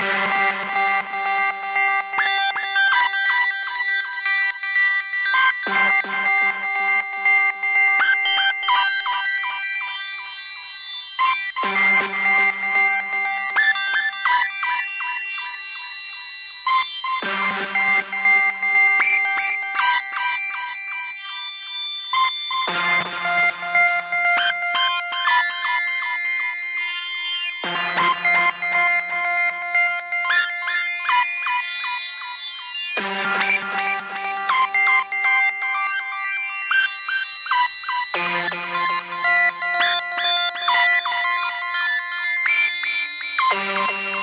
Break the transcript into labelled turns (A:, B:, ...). A: Bye. Thank you.